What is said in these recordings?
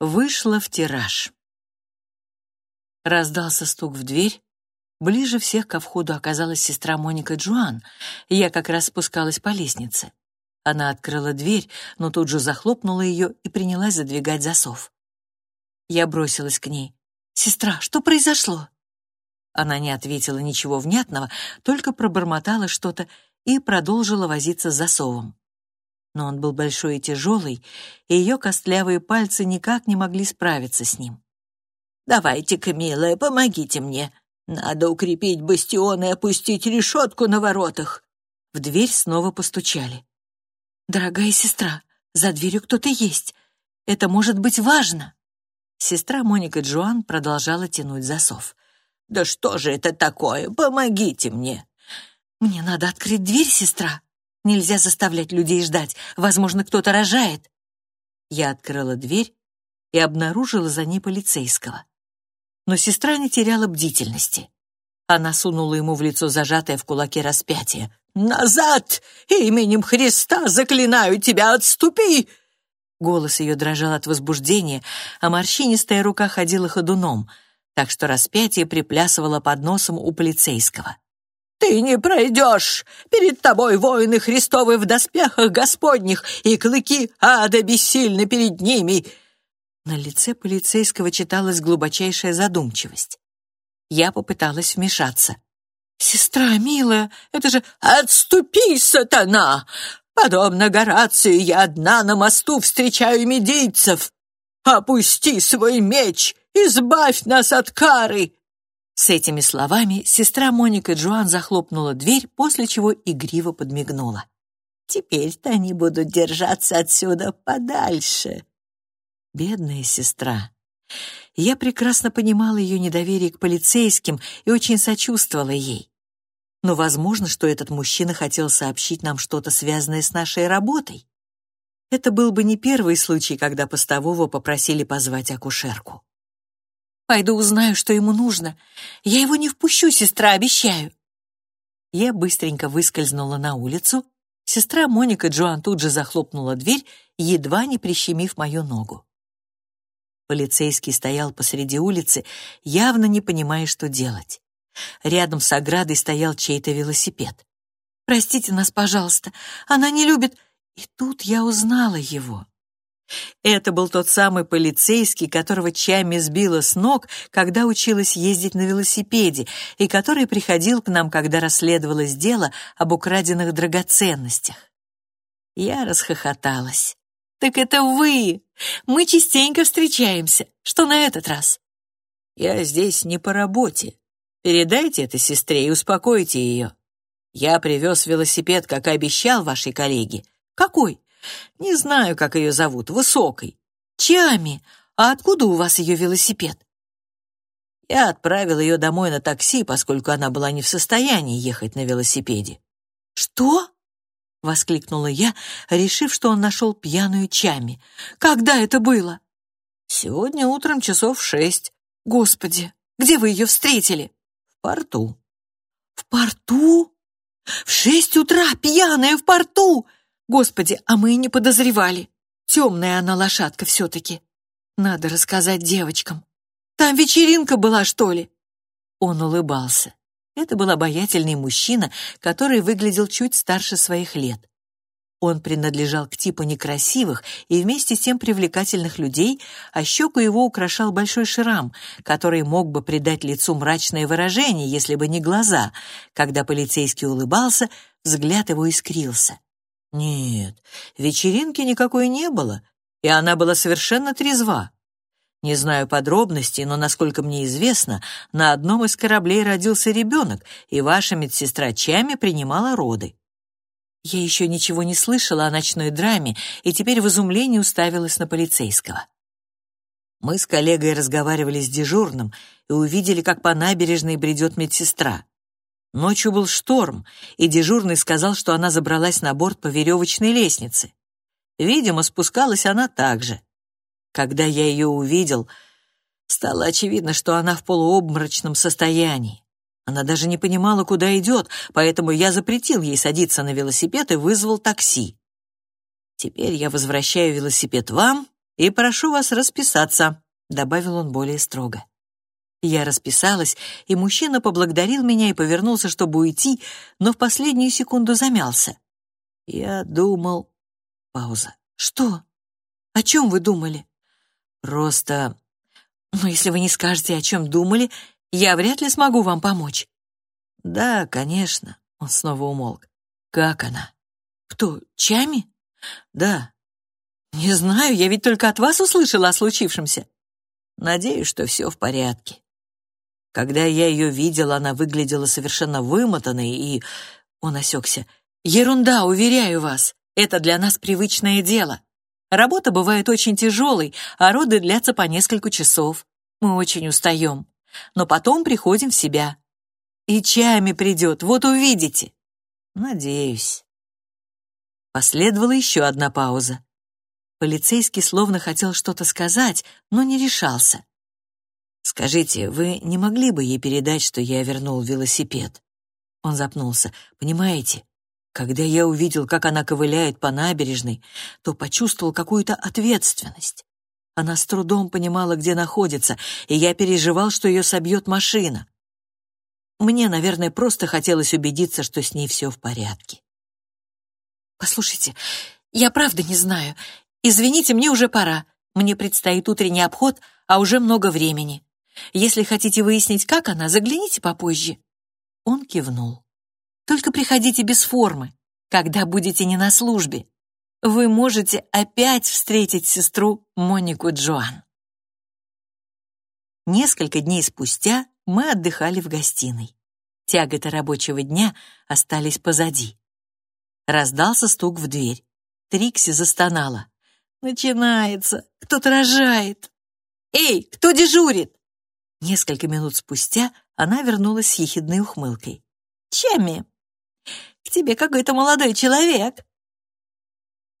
вышла в тираж. Раздался стук в дверь. Ближе всех ко входу оказалась сестра Моника Джоан. Я как раз спускалась по лестнице. Она открыла дверь, но тут же захлопнула ее и принялась задвигать засов. Я бросилась к ней. «Сестра, что произошло?» Она не ответила ничего внятного, только пробормотала что-то и продолжила возиться с засовом. Но он был большой и тяжелый, и ее костлявые пальцы никак не могли справиться с ним. «Давайте-ка, милая, помогите мне. Надо укрепить бастион и опустить решетку на воротах». В дверь снова постучали. «Дорогая сестра, за дверью кто-то есть. Это может быть важно». Сестра Моника Джоан продолжала тянуть засов. «Да что же это такое? Помогите мне!» «Мне надо открыть дверь, сестра. Нельзя заставлять людей ждать. Возможно, кто-то рожает». Я открыла дверь и обнаружила за ней полицейского. Но сестра не теряла бдительности. Она сунула ему в лицо зажатое в кулаке распятие. «Назад! Именем Христа заклинаю тебя, отступи!» Голос ее дрожал от возбуждения, а морщинистая рука ходила ходуном, так что распятие приплясывало под носом у полицейского. «Ты не пройдешь! Перед тобой воины Христовы в доспехах Господних, и клыки ада бессильны перед ними!» На лице полицейского читалась глубочайшая задумчивость. Я попыталась вмешаться. «Сестра, милая, это же...» «Отступи, сатана! Подобно Горацию, я одна на мосту встречаю медийцев. Опусти свой меч, избавь нас от кары!» С этими словами сестра Моника Джоан захлопнула дверь, после чего игриво подмигнула. «Теперь-то они будут держаться отсюда подальше». Бедная сестра. Я прекрасно понимала ее недоверие к полицейским и очень сочувствовала ей. Но возможно, что этот мужчина хотел сообщить нам что-то, связанное с нашей работой. Это был бы не первый случай, когда постового попросили позвать акушерку. «Пойду узнаю, что ему нужно. Я его не впущу, сестра, обещаю». Я быстренько выскользнула на улицу. Сестра Моника Джоан тут же захлопнула дверь, едва не прищемив мою ногу. Полицейский стоял посреди улицы, явно не понимая, что делать. Рядом с оградой стоял чей-то велосипед. «Простите нас, пожалуйста, она не любит...» И тут я узнала его. Это был тот самый полицейский, которого Чами сбила с ног, когда училась ездить на велосипеде, и который приходил к нам, когда расследовалось дело об украденных драгоценностях. Я расхохоталась. «Так это вы! Мы частенько встречаемся. Что на этот раз?» «Я здесь не по работе. Передайте это сестре и успокойте ее. Я привез велосипед, как и обещал вашей коллеге. Какой? Не знаю, как ее зовут. Высокой. Чами. А откуда у вас ее велосипед?» Я отправил ее домой на такси, поскольку она была не в состоянии ехать на велосипеде. «Что?» — воскликнула я, решив, что он нашел пьяную Чами. «Когда это было?» «Сегодня утром часов шесть». «Господи, где вы ее встретили?» «В порту». «В порту? В шесть утра, пьяная в порту! Господи, а мы и не подозревали. Темная она лошадка все-таки. Надо рассказать девочкам. Там вечеринка была, что ли?» Он улыбался. Это был обаятельный мужчина, который выглядел чуть старше своих лет. Он принадлежал к типу некрасивых и вместе с тем привлекательных людей, а щеку его украшал большой шрам, который мог бы придать лицу мрачное выражение, если бы не глаза. Когда полицейский улыбался, взгляд его искрился. Нет, вечеринки никакой не было, и она была совершенно трезва. Не знаю подробностей, но, насколько мне известно, на одном из кораблей родился ребенок, и ваша медсестра Чами принимала роды. Я еще ничего не слышала о ночной драме и теперь в изумлении уставилась на полицейского. Мы с коллегой разговаривали с дежурным и увидели, как по набережной бредет медсестра. Ночью был шторм, и дежурный сказал, что она забралась на борт по веревочной лестнице. Видимо, спускалась она также. Когда я ее увидел, стало очевидно, что она в полуобморочном состоянии. Она даже не понимала, куда идет, поэтому я запретил ей садиться на велосипед и вызвал такси. Теперь я возвращаю велосипед вам, И прошу вас расписаться», — добавил он более строго. Я расписалась, и мужчина поблагодарил меня и повернулся, чтобы уйти, но в последнюю секунду замялся. Я думал... Пауза. «Что? О чем вы думали?» «Просто...» «Но если вы не скажете, о чем думали, я вряд ли смогу вам помочь». «Да, конечно», — он снова умолк. «Как она?» «Кто, Чами?» «Да». «Не знаю, я ведь только от вас услышала о случившемся». «Надеюсь, что все в порядке». Когда я ее видел, она выглядела совершенно вымотанной, и... Он осекся. «Ерунда, уверяю вас. Это для нас привычное дело. Работа бывает очень тяжелой, а роды длятся по несколько часов. Мы очень устаем. Но потом приходим в себя. И чаями придет, вот увидите. Надеюсь. Последовала еще одна пауза. Полицейский словно хотел что-то сказать, но не решался. «Скажите, вы не могли бы ей передать, что я вернул велосипед?» Он запнулся. «Понимаете, когда я увидел, как она ковыляет по набережной, то почувствовал какую-то ответственность. Она с трудом понимала, где находится, и я переживал, что ее собьет машина. Мне, наверное, просто хотелось убедиться, что с ней все в порядке. «Послушайте, я правда не знаю. Извините, мне уже пора. Мне предстоит утренний обход, а уже много времени. Если хотите выяснить, как она, загляните попозже». Он кивнул. Только приходите без формы, когда будете не на службе. Вы можете опять встретить сестру Монику Джоан. Несколько дней спустя мы отдыхали в гостиной. Тяготы рабочего дня остались позади. Раздался стук в дверь. Трикси застонала. «Начинается! Кто-то рожает!» «Эй, кто дежурит?» Несколько минут спустя она вернулась с ехидной ухмылкой. «Чемми, к тебе какой-то молодой человек».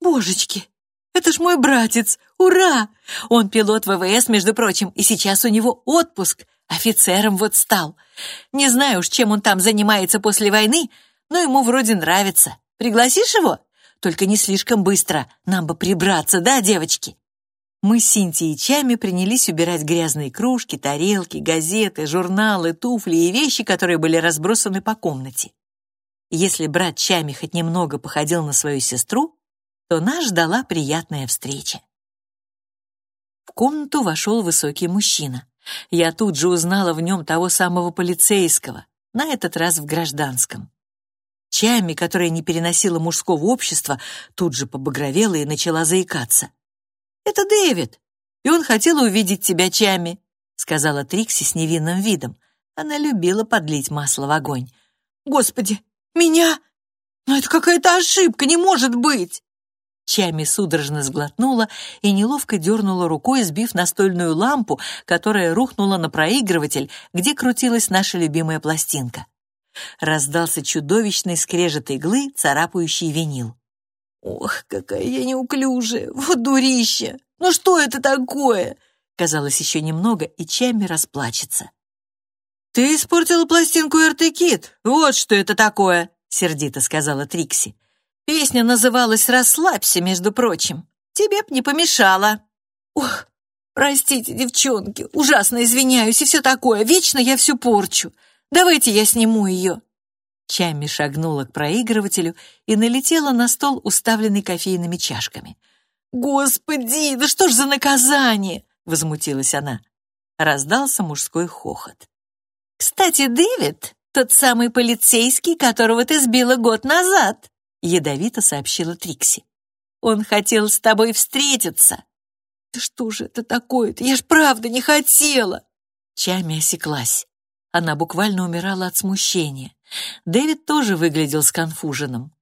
«Божечки, это ж мой братец! Ура! Он пилот ВВС, между прочим, и сейчас у него отпуск. Офицером вот стал. Не знаю уж, чем он там занимается после войны, но ему вроде нравится. Пригласишь его? Только не слишком быстро, нам бы прибраться, да, девочки?» Мы с Синтией и Чами принялись убирать грязные кружки, тарелки, газеты, журналы, туфли и вещи, которые были разбросаны по комнате. Если брат Чами хоть немного походил на свою сестру, то нас ждала приятная встреча. В комнату вошел высокий мужчина. Я тут же узнала в нем того самого полицейского, на этот раз в гражданском. Чами, которая не переносила мужского общества, тут же побагровела и начала заикаться. «Это Дэвид, и он хотел увидеть тебя, Чами», сказала Трикси с невинным видом. Она любила подлить масло в огонь. «Господи, меня? Но это какая-то ошибка, не может быть!» Чами судорожно сглотнула и неловко дернула рукой, сбив настольную лампу, которая рухнула на проигрыватель, где крутилась наша любимая пластинка. Раздался чудовищный скрежет иглы, царапающий винил. «Ох, какая я неуклюжая! Вот дурище! Ну что это такое?» Казалось, еще немного, и Чами расплачется. «Ты испортила пластинку Эртекит. Вот что это такое!» — сердито сказала Трикси. «Песня называлась «Расслабься», между прочим. Тебе б не помешало». «Ох, простите, девчонки, ужасно извиняюсь и все такое. Вечно я все порчу. Давайте я сниму ее». Чамми шагнула к проигрывателю и налетела на стол, уставленный кофейными чашками. «Господи, да что ж за наказание!» — возмутилась она. Раздался мужской хохот. «Кстати, Дэвид, тот самый полицейский, которого ты сбила год назад», ядовито сообщила Трикси. «Он хотел с тобой встретиться». «Да что же это такое-то? Я ж правда не хотела!» Чами осеклась. Она буквально умирала от смущения. Дэвид тоже выглядел сконфуженным.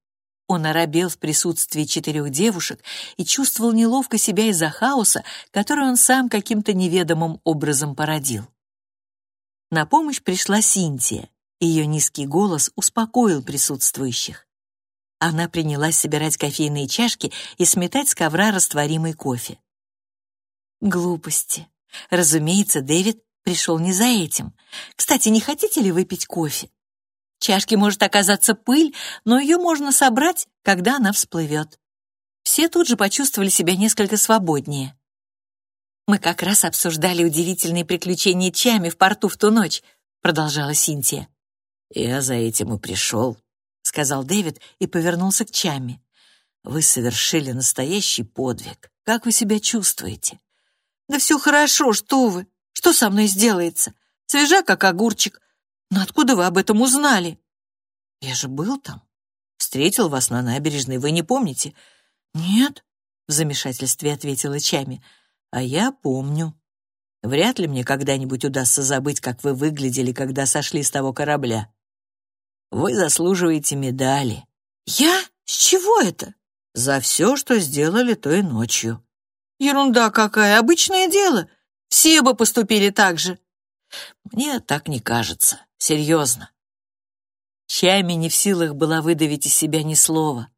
Он оробел в присутствии четырех девушек и чувствовал неловко себя из-за хаоса, который он сам каким-то неведомым образом породил. На помощь пришла Синтия. Ее низкий голос успокоил присутствующих. Она принялась собирать кофейные чашки и сметать с ковра растворимый кофе. Глупости. Разумеется, Дэвид пришел не за этим. Кстати, не хотите ли выпить кофе? Чашке может оказаться пыль, но ее можно собрать, когда она всплывет. Все тут же почувствовали себя несколько свободнее. Мы как раз обсуждали удивительные приключения Чами в порту в ту ночь, продолжала Синтия. Я за этим и пришел, сказал Дэвид и повернулся к Чами. Вы совершили настоящий подвиг. Как вы себя чувствуете? Да все хорошо, что вы? Что со мной сделается? Свежа, как огурчик. Но откуда вы об этом узнали? Я же был там. Встретил вас на набережной, вы не помните? Нет, в замешательстве ответила Чами. А я помню. Вряд ли мне когда-нибудь удастся забыть, как вы выглядели, когда сошли с того корабля. Вы заслуживаете медали. Я? С чего это? За все, что сделали той ночью. Ерунда какая, обычное дело. Все бы поступили так же. Мне так не кажется. Серьезно. Чами не в силах была выдавить из себя ни слова.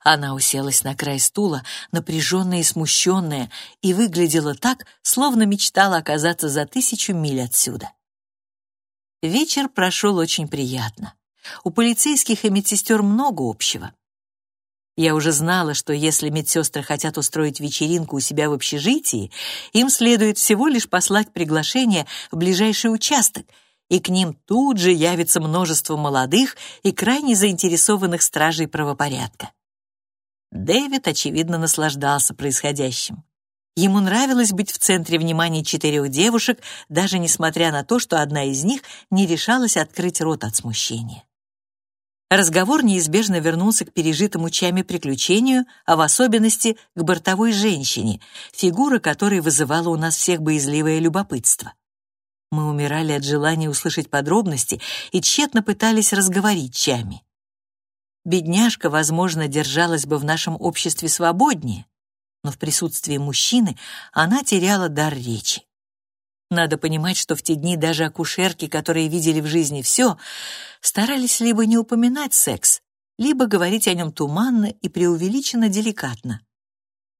Она уселась на край стула, напряженная и смущенная, и выглядела так, словно мечтала оказаться за тысячу миль отсюда. Вечер прошел очень приятно. У полицейских и медсестер много общего. Я уже знала, что если медсестры хотят устроить вечеринку у себя в общежитии, им следует всего лишь послать приглашение в ближайший участок, и к ним тут же явится множество молодых и крайне заинтересованных стражей правопорядка. Дэвид, очевидно, наслаждался происходящим. Ему нравилось быть в центре внимания четырех девушек, даже несмотря на то, что одна из них не решалась открыть рот от смущения. Разговор неизбежно вернулся к пережитому чами приключению, а в особенности к бортовой женщине, фигура которой вызывала у нас всех боязливое любопытство. Мы умирали от желания услышать подробности и тщетно пытались разговорить чами. Бедняжка, возможно, держалась бы в нашем обществе свободнее, но в присутствии мужчины она теряла дар речи. Надо понимать, что в те дни даже акушерки, которые видели в жизни все, старались либо не упоминать секс, либо говорить о нем туманно и преувеличенно деликатно.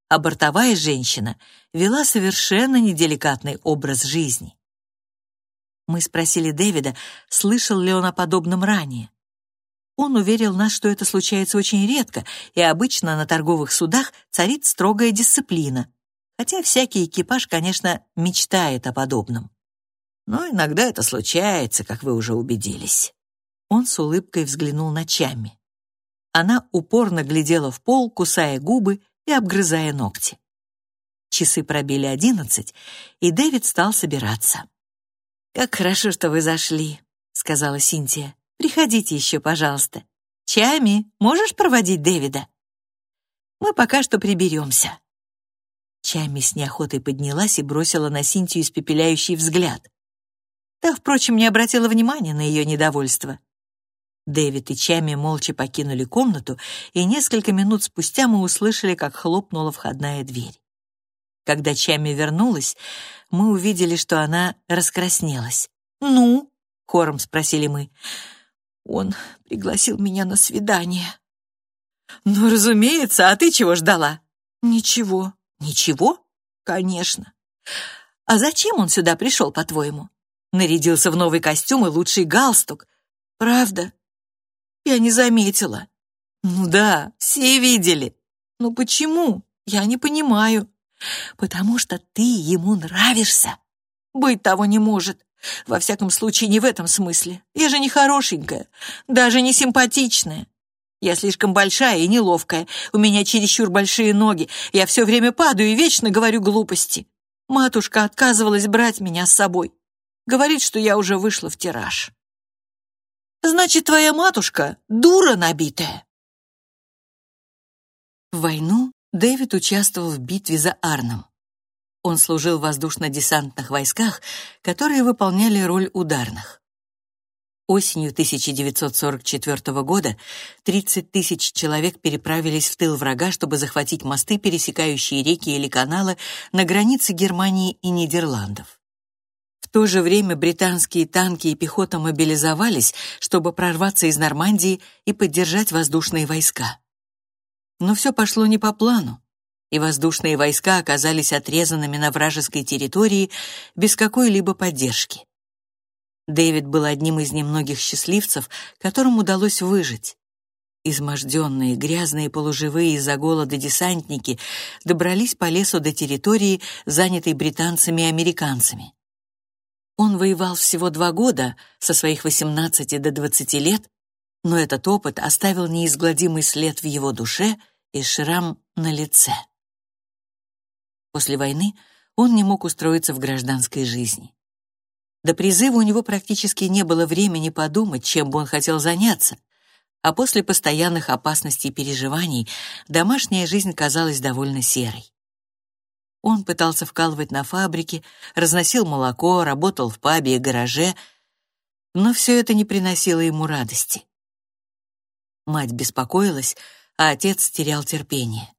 А бортовая женщина вела совершенно неделикатный образ жизни. Мы спросили Дэвида, слышал ли он о подобном ранее. Он уверил нас, что это случается очень редко, и обычно на торговых судах царит строгая дисциплина, хотя всякий экипаж, конечно, мечтает о подобном. Но иногда это случается, как вы уже убедились. Он с улыбкой взглянул на Чами. Она упорно глядела в пол, кусая губы и обгрызая ногти. Часы пробили одиннадцать, и Дэвид стал собираться. «Как хорошо, что вы зашли», — сказала Синтия. Приходите еще, пожалуйста. Чами, можешь проводить Дэвида? Мы пока что приберемся». Чами с неохотой поднялась и бросила на Синтию испепеляющий взгляд. Та, впрочем, не обратила внимания на ее недовольство. Дэвид и Чами молча покинули комнату, и несколько минут спустя мы услышали, как хлопнула входная дверь. Когда Чами вернулась, мы увидели, что она раскраснелась. «Ну?» — хором спросили мы. Он пригласил меня на свидание. Ну, разумеется, а ты чего ждала? Ничего. Ничего? Конечно. А зачем он сюда пришел, по-твоему? Нарядился в новый костюм и лучший галстук. Правда? Я не заметила. Ну да, все видели. Ну почему? Я не понимаю. Потому что ты ему нравишься. Быть того не может. Во всяком случае, не в этом смысле. Я же не хорошенькая, даже не симпатичная. Я слишком большая и неловкая, у меня чересчур большие ноги, я все время падаю и вечно говорю глупости. Матушка отказывалась брать меня с собой. Говорит, что я уже вышла в тираж. Значит, твоя матушка дура набитая. В войну Дэвид участвовал в битве за Арном. Он служил в воздушно-десантных войсках, которые выполняли роль ударных. Осенью 1944 года 30 тысяч человек переправились в тыл врага, чтобы захватить мосты, пересекающие реки или каналы на границе Германии и Нидерландов. В то же время британские танки и пехота мобилизовались, чтобы прорваться из Нормандии и поддержать воздушные войска. Но все пошло не по плану и воздушные войска оказались отрезанными на вражеской территории без какой-либо поддержки. Дэвид был одним из немногих счастливцев, которым удалось выжить. Изможденные, грязные полуживые из-за голода десантники добрались по лесу до территории, занятой британцами и американцами. Он воевал всего два года, со своих 18 до 20 лет, но этот опыт оставил неизгладимый след в его душе и шрам на лице. После войны он не мог устроиться в гражданской жизни. До призыва у него практически не было времени подумать, чем бы он хотел заняться, а после постоянных опасностей и переживаний домашняя жизнь казалась довольно серой. Он пытался вкалывать на фабрике, разносил молоко, работал в пабе и гараже, но все это не приносило ему радости. Мать беспокоилась, а отец терял терпение.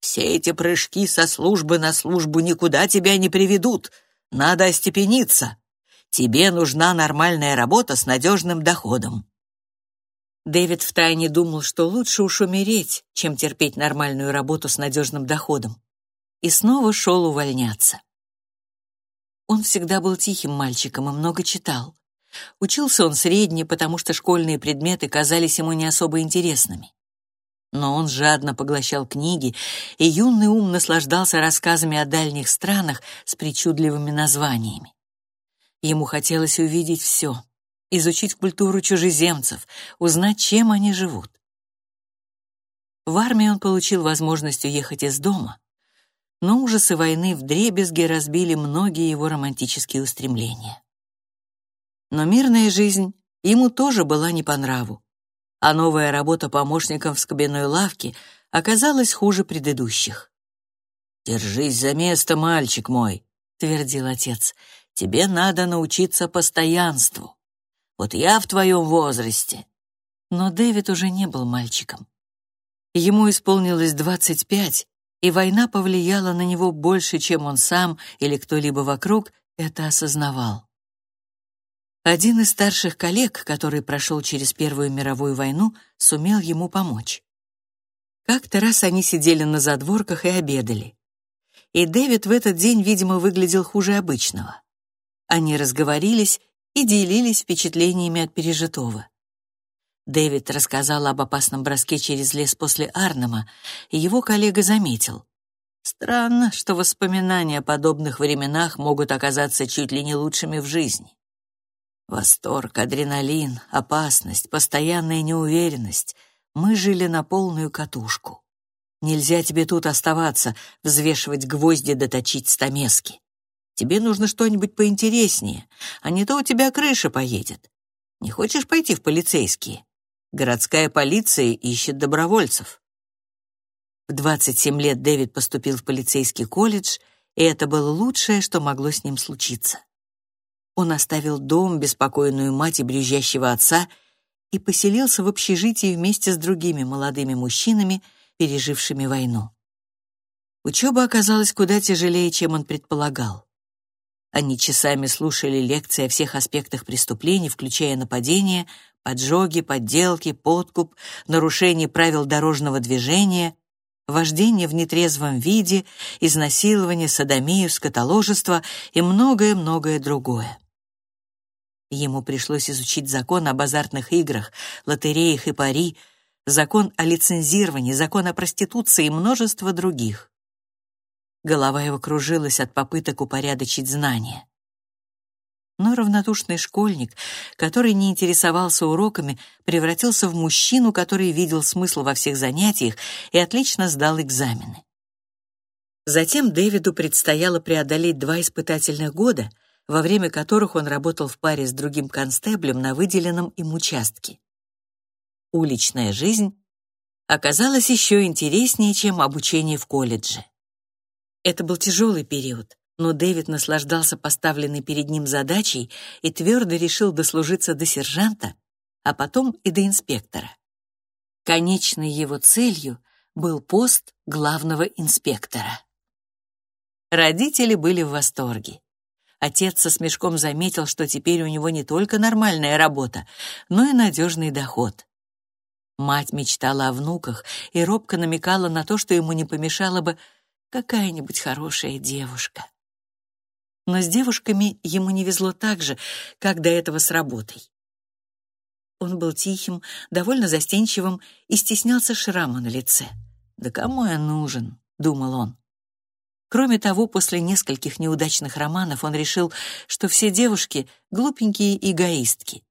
«Все эти прыжки со службы на службу никуда тебя не приведут. Надо остепениться. Тебе нужна нормальная работа с надежным доходом. Дэвид втайне думал, что лучше уж умереть, чем терпеть нормальную работу с надежным доходом. И снова шел увольняться. Он всегда был тихим мальчиком и много читал. Учился он средне, потому что школьные предметы казались ему не особо интересными. Но он жадно поглощал книги, и юный ум наслаждался рассказами о дальних странах с причудливыми названиями. Ему хотелось увидеть все изучить культуру чужеземцев, узнать, чем они живут. В армии он получил возможность уехать из дома, но ужасы войны вдребезги разбили многие его романтические устремления. Но мирная жизнь ему тоже была не по нраву, а новая работа помощником в скобяной лавке оказалась хуже предыдущих. «Держись за место, мальчик мой», — твердил отец, — «тебе надо научиться постоянству». Вот я в твоем возрасте». Но Дэвид уже не был мальчиком. Ему исполнилось двадцать пять, и война повлияла на него больше, чем он сам или кто-либо вокруг это осознавал. Один из старших коллег, который прошел через Первую мировую войну, сумел ему помочь. Как-то раз они сидели на задворках и обедали. И Дэвид в этот день, видимо, выглядел хуже обычного. Они разговорились и делились впечатлениями от пережитого. Дэвид рассказал об опасном броске через лес после Арнема, и его коллега заметил. Странно, что воспоминания о подобных временах могут оказаться чуть ли не лучшими в жизни. Восторг, адреналин, опасность, постоянная неуверенность. Мы жили на полную катушку. Нельзя тебе тут оставаться, взвешивать гвозди доточить стамески. Тебе нужно что-нибудь поинтереснее, а не то у тебя крыша поедет. Не хочешь пойти в полицейские? Городская полиция ищет добровольцев. В 27 лет Дэвид поступил в полицейский колледж, и это было лучшее, что могло с ним случиться. Он оставил дом, беспокойную мать и брюзжащего отца и поселился в общежитии вместе с другими молодыми мужчинами, пережившими войну. Учеба оказалась куда тяжелее, чем он предполагал. Они часами слушали лекции о всех аспектах преступлений, включая нападения, поджоги, подделки, подкуп, нарушение правил дорожного движения, вождение в нетрезвом виде, изнасилование, садомию, скотоложество и многое-многое другое. Ему пришлось изучить закон об азартных играх, лотереях и пари, закон о лицензировании, закон о проституции и множество других. Голова его кружилась от попыток упорядочить знания. Но равнодушный школьник, который не интересовался уроками, превратился в мужчину, который видел смысл во всех занятиях и отлично сдал экзамены. Затем Дэвиду предстояло преодолеть два испытательных года, во время которых он работал в паре с другим констеблем на выделенном им участке. Уличная жизнь оказалась еще интереснее, чем обучение в колледже. Это был тяжелый период, но Дэвид наслаждался поставленной перед ним задачей и твердо решил дослужиться до сержанта, а потом и до инспектора. Конечной его целью был пост главного инспектора. Родители были в восторге. Отец со смешком заметил, что теперь у него не только нормальная работа, но и надежный доход. Мать мечтала о внуках и робко намекала на то, что ему не помешало бы какая-нибудь хорошая девушка. Но с девушками ему не везло так же, как до этого с работой. Он был тихим, довольно застенчивым и стеснялся шрама на лице. «Да кому я нужен?» — думал он. Кроме того, после нескольких неудачных романов он решил, что все девушки — глупенькие эгоистки.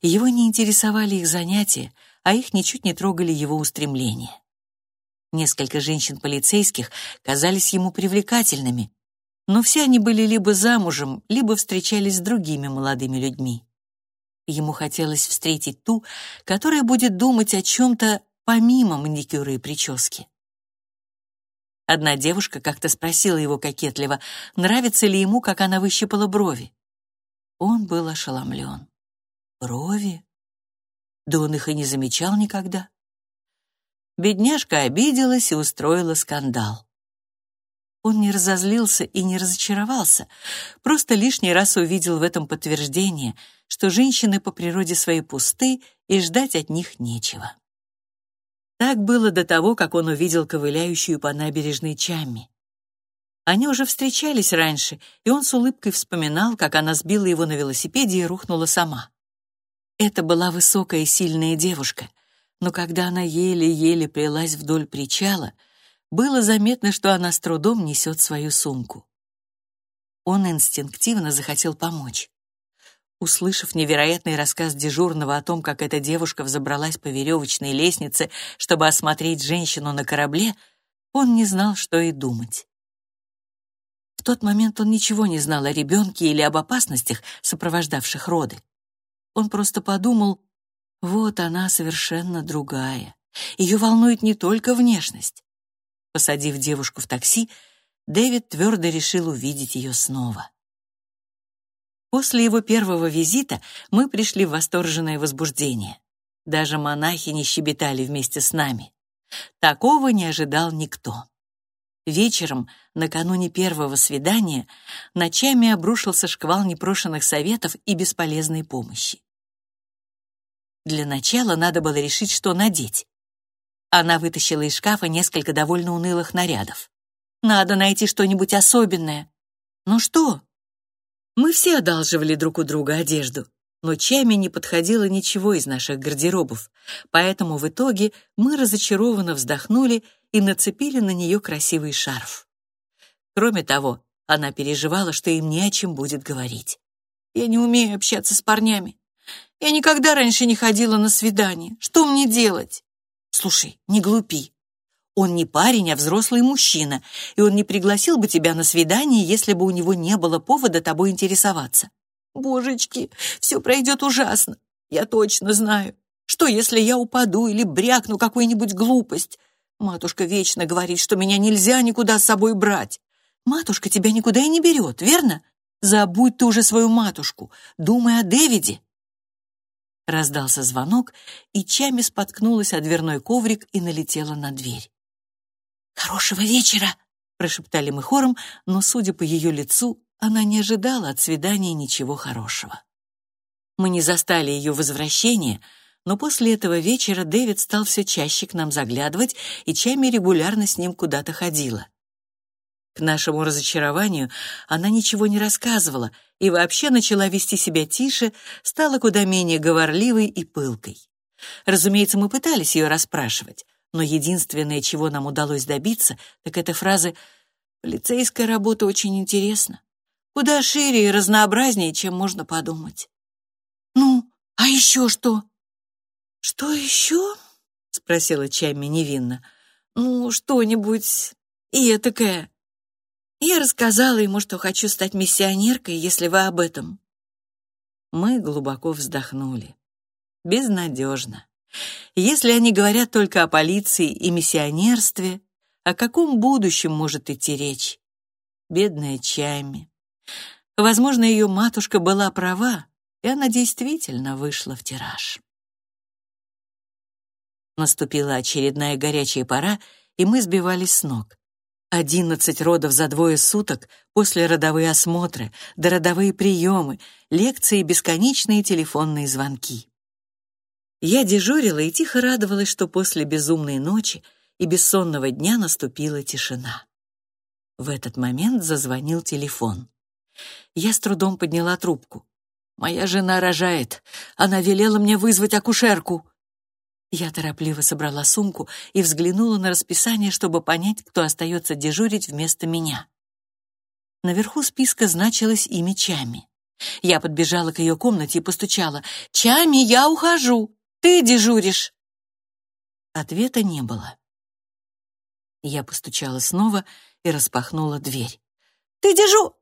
Его не интересовали их занятия, а их ничуть не трогали его устремления. Несколько женщин-полицейских казались ему привлекательными, но все они были либо замужем, либо встречались с другими молодыми людьми. Ему хотелось встретить ту, которая будет думать о чем-то помимо маникюра и прически. Одна девушка как-то спросила его кокетливо, нравится ли ему, как она выщипала брови. Он был ошеломлен. Брови? Да он их и не замечал никогда. Бедняжка обиделась и устроила скандал. Он не разозлился и не разочаровался, просто лишний раз увидел в этом подтверждение, что женщины по природе своей пусты и ждать от них нечего. Так было до того, как он увидел ковыляющую по набережной Чамми. Они уже встречались раньше, и он с улыбкой вспоминал, как она сбила его на велосипеде и рухнула сама. Это была высокая и сильная девушка, но когда она еле-еле плелась вдоль причала — было заметно, что она с трудом несет свою сумку. Он инстинктивно захотел помочь. Услышав невероятный рассказ дежурного о том, как эта девушка взобралась по веревочной лестнице, чтобы осмотреть женщину на корабле, он не знал, что и думать. В тот момент он ничего не знал о ребенке или об опасностях, сопровождавших роды. Он просто подумал, вот она совершенно другая. Ее волнует не только внешность. Посадив девушку в такси, Дэвид твердо решил увидеть ее снова. После его первого визита мы пришли в восторженное возбуждение. Даже монахи не щебетали вместе с нами. Такого не ожидал никто. Вечером, накануне первого свидания, ночами обрушился шквал непрошенных советов и бесполезной помощи. Для начала надо было решить, что надеть. Она вытащила из шкафа несколько довольно унылых нарядов. «Надо найти что-нибудь особенное». «Ну что?» Мы все одалживали друг у друга одежду, но Чами не подходило ничего из наших гардеробов, поэтому в итоге мы разочарованно вздохнули и нацепили на нее красивый шарф. Кроме того, она переживала, что им не о чем будет говорить. «Я не умею общаться с парнями. Я никогда раньше не ходила на свидание. Что мне делать?» Слушай, не глупи. Он не парень, а взрослый мужчина, и он не пригласил бы тебя на свидание, если бы у него не было повода тобой интересоваться. Божечки, все пройдет ужасно. Я точно знаю. Что, если я упаду или брякну какую-нибудь глупость? Матушка вечно говорит, что меня нельзя никуда с собой брать. Матушка тебя никуда и не берет, верно? Забудь ты уже свою матушку. Думай о Дэвиде. Раздался звонок, и Чами споткнулась о дверной коврик и налетела на дверь. «Хорошего вечера!» — прошептали мы хором, но, судя по ее лицу, она не ожидала от свидания ничего хорошего. Мы не застали ее возвращения, но после этого вечера Дэвид стал все чаще к нам заглядывать, и Чами регулярно с ним куда-то ходила. К нашему разочарованию она ничего не рассказывала и вообще начала вести себя тише, стала куда менее говорливой и пылкой. Разумеется, мы пытались ее расспрашивать, но единственное, чего нам удалось добиться, так это фразы «Полицейская работа очень интересна. Куда шире и разнообразнее, чем можно подумать». «Ну, а еще что?» «Что еще?» — спросила Чайми невинно. «Ну, что-нибудь и этакое». Я рассказала ему, что хочу стать миссионеркой, если вы об этом. Мы глубоко вздохнули. Безнадежно. Если они говорят только о полиции и миссионерстве, о каком будущем может идти речь? Бедная Чайми. Возможно, ее матушка была права, и она действительно вышла в тираж. Наступила очередная горячая пора, и мы сбивались с ног. Одиннадцать родов за двое суток, после родовые осмотры, дородовые приемы, лекции и бесконечные телефонные звонки. Я дежурила и тихо радовалась, что после безумной ночи и бессонного дня наступила тишина. В этот момент зазвонил телефон. Я с трудом подняла трубку. Моя жена рожает. Она велела мне вызвать акушерку. Я торопливо собрала сумку и взглянула на расписание, чтобы понять, кто остается дежурить вместо меня. Наверху списка значилось имя Чами. Я подбежала к ее комнате и постучала. «Чами, я ухожу! Ты дежуришь!» Ответа не было. Я постучала снова и распахнула дверь. «Ты дежу...»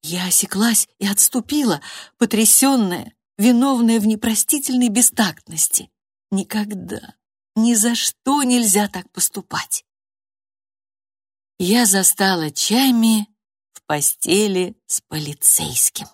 Я осеклась и отступила, потрясенная, виновная в непростительной бестактности. Никогда, ни за что нельзя так поступать. Я застала Чами в постели с полицейским.